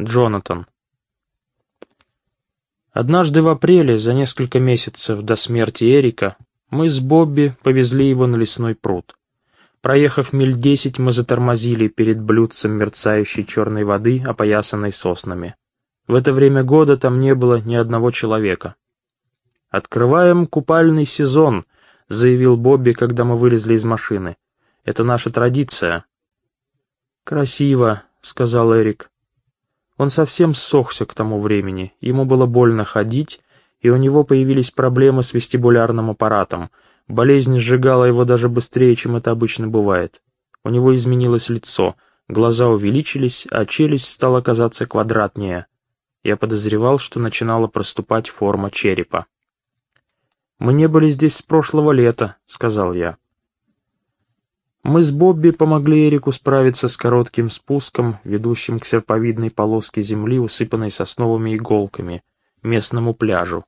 Джонатан. Однажды в апреле, за несколько месяцев до смерти Эрика, мы с Бобби повезли его на лесной пруд. Проехав миль десять, мы затормозили перед блюдцем мерцающей черной воды, опоясанной соснами. В это время года там не было ни одного человека. «Открываем купальный сезон», — заявил Бобби, когда мы вылезли из машины. «Это наша традиция». «Красиво», — сказал Эрик. Он совсем ссохся к тому времени, ему было больно ходить, и у него появились проблемы с вестибулярным аппаратом. Болезнь сжигала его даже быстрее, чем это обычно бывает. У него изменилось лицо, глаза увеличились, а челюсть стала казаться квадратнее. Я подозревал, что начинала проступать форма черепа. «Мы не были здесь с прошлого лета», — сказал я. Мы с Бобби помогли Эрику справиться с коротким спуском, ведущим к серповидной полоске земли, усыпанной сосновыми иголками, местному пляжу.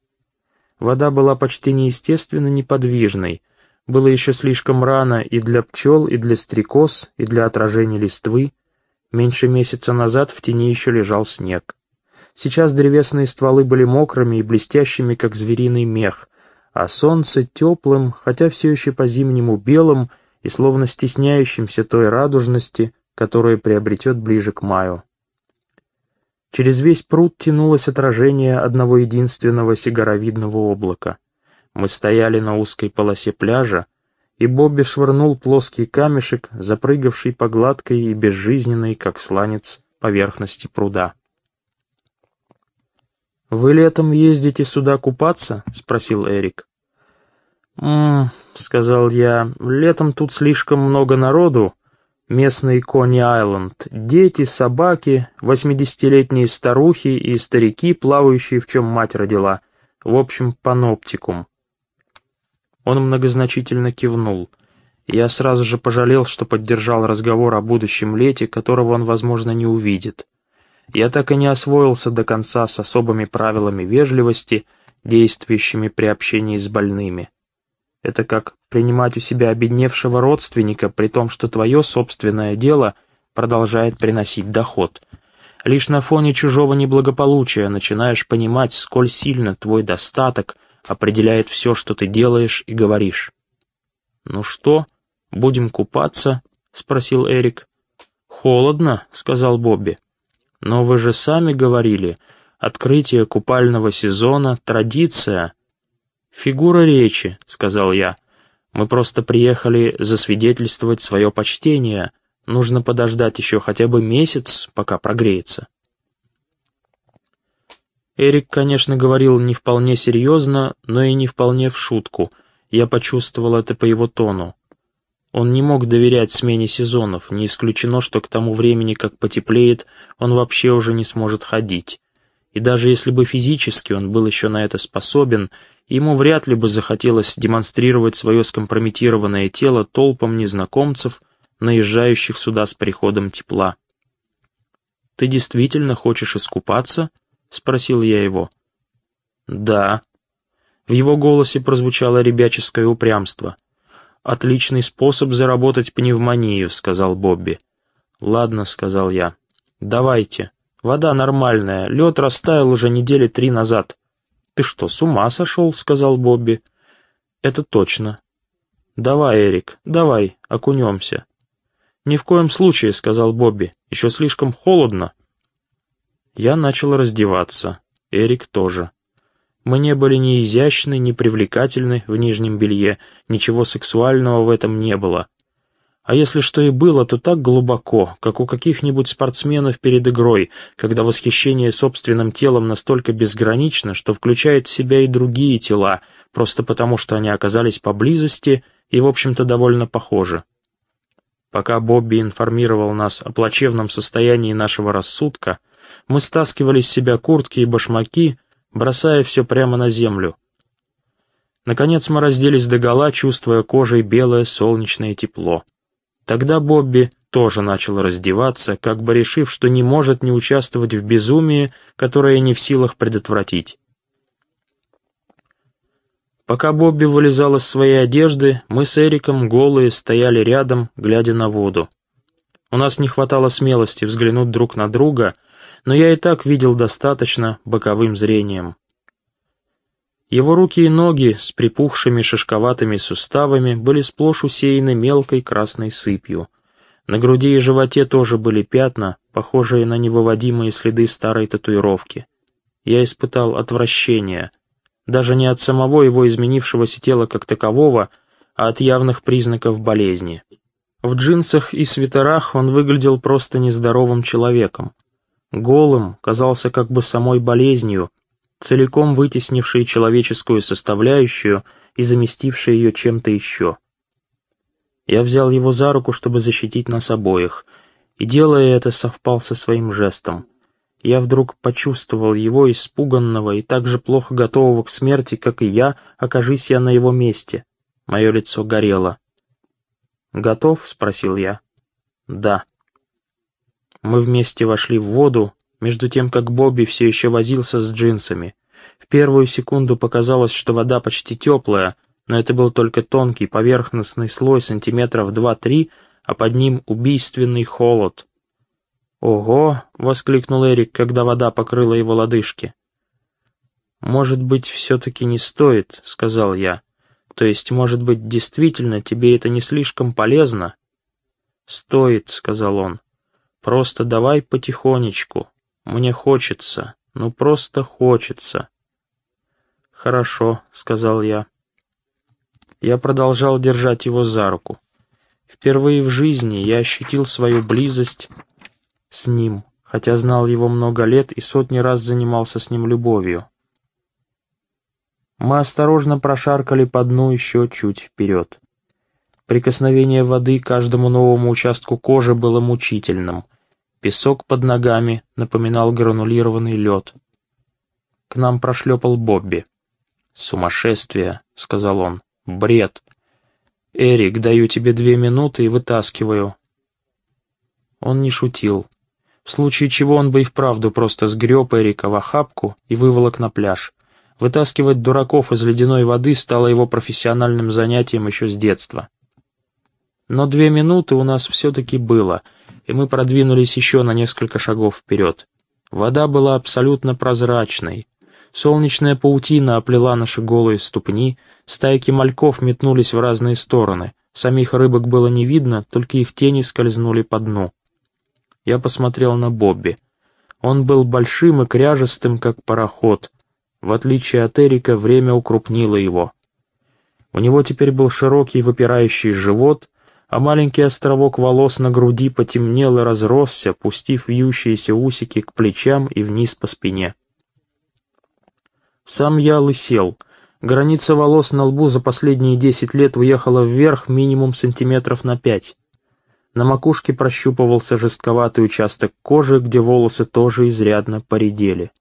Вода была почти неестественно неподвижной, было еще слишком рано и для пчел, и для стрекоз, и для отражения листвы. Меньше месяца назад в тени еще лежал снег. Сейчас древесные стволы были мокрыми и блестящими, как звериный мех, а солнце теплым, хотя все еще по-зимнему белым, и словно стесняющимся той радужности, которую приобретет ближе к маю. Через весь пруд тянулось отражение одного единственного сигаровидного облака. Мы стояли на узкой полосе пляжа, и Бобби швырнул плоский камешек, запрыгавший по гладкой и безжизненной, как сланец, поверхности пруда. «Вы летом ездите сюда купаться?» — спросил Эрик. «М-м», сказал я, — «летом тут слишком много народу. Местный Кони-Айленд. Дети, собаки, восьмидесятилетние старухи и старики, плавающие, в чем мать родила. В общем, паноптикум». Он многозначительно кивнул. Я сразу же пожалел, что поддержал разговор о будущем лете, которого он, возможно, не увидит. Я так и не освоился до конца с особыми правилами вежливости, действующими при общении с больными. Это как принимать у себя обедневшего родственника, при том, что твое собственное дело продолжает приносить доход. Лишь на фоне чужого неблагополучия начинаешь понимать, сколь сильно твой достаток определяет все, что ты делаешь и говоришь. «Ну что, будем купаться?» — спросил Эрик. «Холодно», — сказал Бобби. «Но вы же сами говорили, открытие купального сезона — традиция, «Фигура речи», — сказал я. «Мы просто приехали засвидетельствовать свое почтение. Нужно подождать еще хотя бы месяц, пока прогреется». Эрик, конечно, говорил не вполне серьезно, но и не вполне в шутку. Я почувствовал это по его тону. Он не мог доверять смене сезонов, не исключено, что к тому времени, как потеплеет, он вообще уже не сможет ходить. И даже если бы физически он был еще на это способен, ему вряд ли бы захотелось демонстрировать свое скомпрометированное тело толпам незнакомцев, наезжающих сюда с приходом тепла. «Ты действительно хочешь искупаться?» — спросил я его. «Да». В его голосе прозвучало ребяческое упрямство. «Отличный способ заработать пневмонию», — сказал Бобби. «Ладно», — сказал я. «Давайте. Вода нормальная, лед растаял уже недели три назад». «Ты что, с ума сошел?» — сказал Бобби. «Это точно». «Давай, Эрик, давай, окунемся». «Ни в коем случае», — сказал Бобби, — «еще слишком холодно». Я начал раздеваться. Эрик тоже. Мы не были ни изящны, ни привлекательны в нижнем белье, ничего сексуального в этом не было. А если что и было, то так глубоко, как у каких-нибудь спортсменов перед игрой, когда восхищение собственным телом настолько безгранично, что включает в себя и другие тела, просто потому что они оказались поблизости и, в общем-то, довольно похожи. Пока Бобби информировал нас о плачевном состоянии нашего рассудка, мы стаскивали с себя куртки и башмаки, бросая все прямо на землю. Наконец мы разделись догола, чувствуя кожей белое солнечное тепло. Тогда Бобби тоже начал раздеваться, как бы решив, что не может не участвовать в безумии, которое не в силах предотвратить. Пока Бобби вылезал из своей одежды, мы с Эриком голые стояли рядом, глядя на воду. У нас не хватало смелости взглянуть друг на друга, но я и так видел достаточно боковым зрением. Его руки и ноги с припухшими шишковатыми суставами были сплошь усеяны мелкой красной сыпью. На груди и животе тоже были пятна, похожие на невыводимые следы старой татуировки. Я испытал отвращение, даже не от самого его изменившегося тела как такового, а от явных признаков болезни. В джинсах и свитерах он выглядел просто нездоровым человеком. Голым казался как бы самой болезнью, целиком вытеснившей человеческую составляющую и заместившей ее чем-то еще. Я взял его за руку, чтобы защитить нас обоих, и, делая это, совпал со своим жестом. Я вдруг почувствовал его испуганного и так же плохо готового к смерти, как и я, окажись я на его месте. Мое лицо горело. «Готов?» — спросил я. «Да». Мы вместе вошли в воду, между тем как Бобби все еще возился с джинсами. В первую секунду показалось, что вода почти теплая, но это был только тонкий поверхностный слой сантиметров два-три, а под ним убийственный холод. «Ого!» — воскликнул Эрик, когда вода покрыла его лодыжки. «Может быть, все-таки не стоит», — сказал я. «То есть, может быть, действительно тебе это не слишком полезно?» «Стоит», — сказал он. «Просто давай потихонечку. Мне хочется, ну просто хочется». «Хорошо», — сказал я. Я продолжал держать его за руку. Впервые в жизни я ощутил свою близость с ним, хотя знал его много лет и сотни раз занимался с ним любовью. Мы осторожно прошаркали по дну еще чуть вперед. Прикосновение воды к каждому новому участку кожи было мучительным. Песок под ногами напоминал гранулированный лед. К нам прошлепал Бобби. «Сумасшествие», — сказал он. «Бред. Эрик, даю тебе две минуты и вытаскиваю». Он не шутил. В случае чего он бы и вправду просто сгреб Эрика в охапку и выволок на пляж. Вытаскивать дураков из ледяной воды стало его профессиональным занятием еще с детства. Но две минуты у нас все-таки было, и мы продвинулись еще на несколько шагов вперед. Вода была абсолютно прозрачной. Солнечная паутина оплела наши голые ступни, стайки мальков метнулись в разные стороны. Самих рыбок было не видно, только их тени скользнули по дну. Я посмотрел на Бобби. Он был большим и кряжестым, как пароход. В отличие от Эрика, время укрупнило его. У него теперь был широкий выпирающий живот, а маленький островок волос на груди потемнел и разросся, пустив вьющиеся усики к плечам и вниз по спине. Сам я лысел. Граница волос на лбу за последние десять лет уехала вверх минимум сантиметров на пять. На макушке прощупывался жестковатый участок кожи, где волосы тоже изрядно поредели.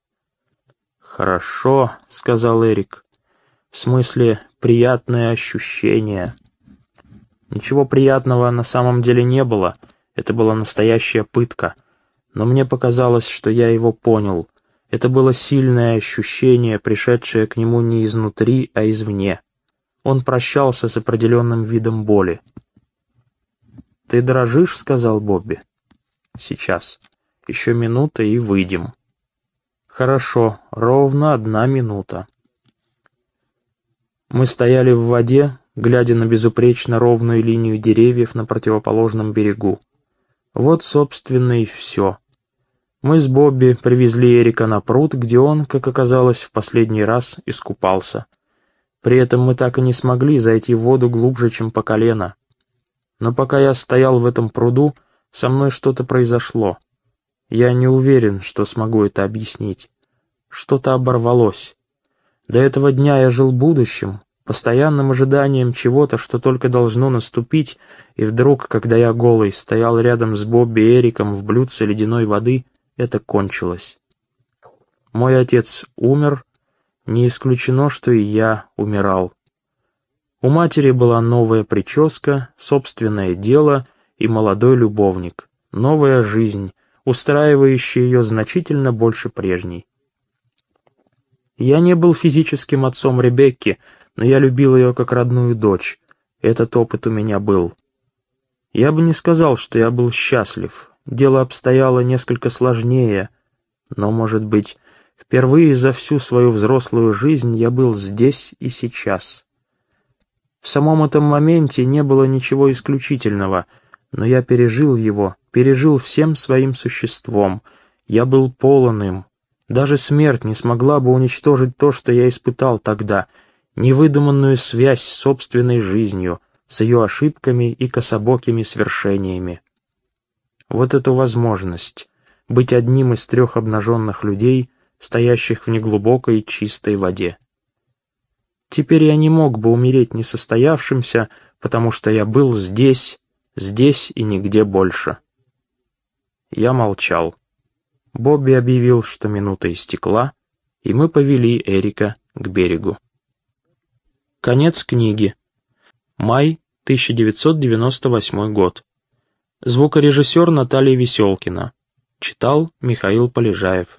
«Хорошо», — сказал Эрик. «В смысле, приятное ощущение». Ничего приятного на самом деле не было, это была настоящая пытка. Но мне показалось, что я его понял. Это было сильное ощущение, пришедшее к нему не изнутри, а извне. Он прощался с определенным видом боли. «Ты дрожишь?» — сказал Бобби. «Сейчас. Еще минута и выйдем». «Хорошо, ровно одна минута». Мы стояли в воде, глядя на безупречно ровную линию деревьев на противоположном берегу. Вот, собственно, и все. Мы с Бобби привезли Эрика на пруд, где он, как оказалось, в последний раз искупался. При этом мы так и не смогли зайти в воду глубже, чем по колено. Но пока я стоял в этом пруду, со мной что-то произошло. Я не уверен, что смогу это объяснить. Что-то оборвалось. До этого дня я жил будущим, постоянным ожиданием чего-то, что только должно наступить, и вдруг, когда я голый стоял рядом с Бобби Эриком в блюдце ледяной воды, это кончилось. Мой отец умер, не исключено, что и я умирал. У матери была новая прическа, собственное дело и молодой любовник. Новая жизнь, устраивающая ее значительно больше прежней. Я не был физическим отцом Ребекки, но я любил ее как родную дочь. Этот опыт у меня был. Я бы не сказал, что я был счастлив. Дело обстояло несколько сложнее. Но, может быть, впервые за всю свою взрослую жизнь я был здесь и сейчас. В самом этом моменте не было ничего исключительного, но я пережил его, пережил всем своим существом. Я был полон им. Даже смерть не смогла бы уничтожить то, что я испытал тогда, невыдуманную связь с собственной жизнью, с ее ошибками и кособокими свершениями. Вот эту возможность — быть одним из трех обнаженных людей, стоящих в неглубокой чистой воде. Теперь я не мог бы умереть несостоявшимся, потому что я был здесь, здесь и нигде больше. Я молчал. Бобби объявил, что минута истекла, и мы повели Эрика к берегу. Конец книги. Май 1998 год. Звукорежиссер Наталья Веселкина. Читал Михаил Полежаев.